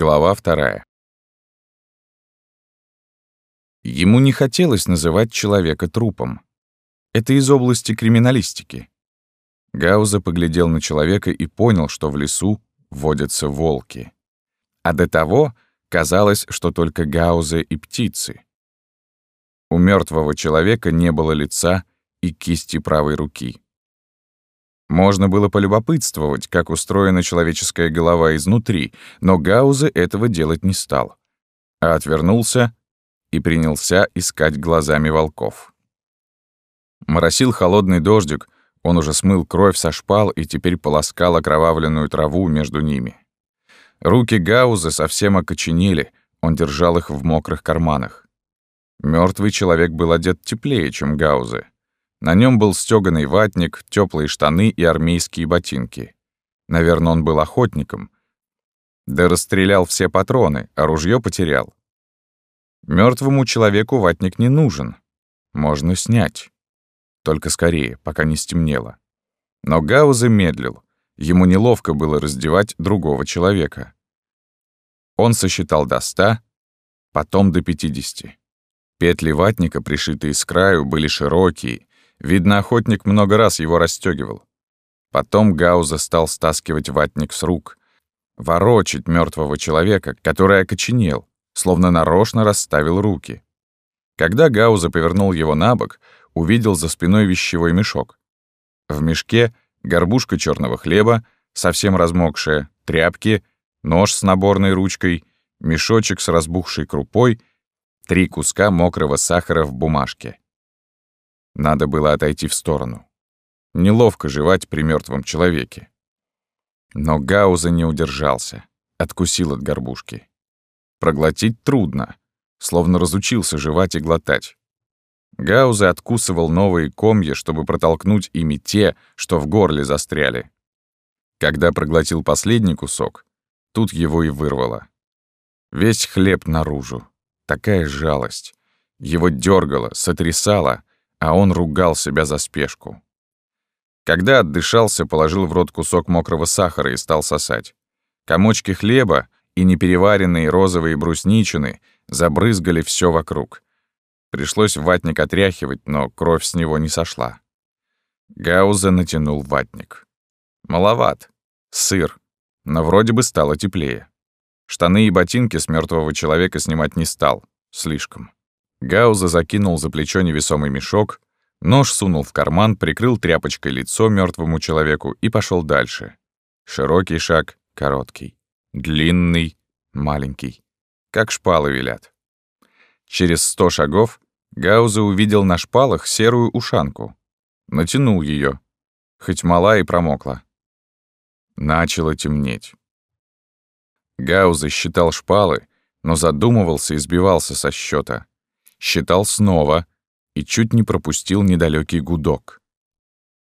Глава вторая. Ему не хотелось называть человека трупом. Это из области криминалистики. Гауза поглядел на человека и понял, что в лесу водятся волки. А до того казалось, что только гаузы и птицы. У мертвого человека не было лица и кисти правой руки. Можно было полюбопытствовать, как устроена человеческая голова изнутри, но Гаузе этого делать не стал, а отвернулся и принялся искать глазами волков. Моросил холодный дождик, он уже смыл кровь со шпал и теперь полоскал окровавленную траву между ними. Руки Гауза совсем окоченели, он держал их в мокрых карманах. Мертвый человек был одет теплее, чем Гаузе. На нем был стёганый ватник, теплые штаны и армейские ботинки. Наверное, он был охотником. Да расстрелял все патроны, а ружье потерял. Мертвому человеку ватник не нужен. Можно снять. Только скорее, пока не стемнело. Но Гауза медлил. Ему неловко было раздевать другого человека. Он сосчитал до ста, потом до пятидесяти. Петли ватника, пришитые с краю, были широкие, Видно, охотник много раз его расстёгивал. Потом Гауза стал стаскивать ватник с рук, ворочить мертвого человека, который окоченел, словно нарочно расставил руки. Когда Гауза повернул его на бок, увидел за спиной вещевой мешок. В мешке горбушка черного хлеба, совсем размокшая, тряпки, нож с наборной ручкой, мешочек с разбухшей крупой, три куска мокрого сахара в бумажке. Надо было отойти в сторону. Неловко жевать при мертвом человеке. Но Гауза не удержался, откусил от горбушки. Проглотить трудно, словно разучился жевать и глотать. Гауза откусывал новые комья, чтобы протолкнуть ими те, что в горле застряли. Когда проглотил последний кусок, тут его и вырвало. Весь хлеб наружу. Такая жалость. Его дергало, сотрясало, а он ругал себя за спешку. Когда отдышался, положил в рот кусок мокрого сахара и стал сосать. Комочки хлеба и непереваренные розовые брусничины забрызгали все вокруг. Пришлось ватник отряхивать, но кровь с него не сошла. Гауза натянул ватник. Маловат. Сыр. Но вроде бы стало теплее. Штаны и ботинки с мертвого человека снимать не стал. Слишком. Гауза закинул за плечо невесомый мешок, нож сунул в карман, прикрыл тряпочкой лицо мертвому человеку и пошел дальше. Широкий шаг, короткий. Длинный, маленький. Как шпалы велят. Через сто шагов Гауза увидел на шпалах серую ушанку. Натянул ее, хоть мала и промокла. Начало темнеть. Гауза считал шпалы, но задумывался и сбивался со счета считал снова и чуть не пропустил недалекий гудок.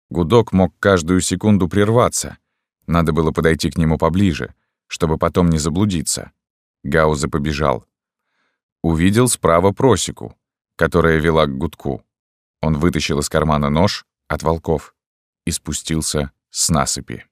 Гудок мог каждую секунду прерваться. Надо было подойти к нему поближе, чтобы потом не заблудиться. Гауза побежал. Увидел справа просеку, которая вела к гудку. Он вытащил из кармана нож от волков и спустился с насыпи.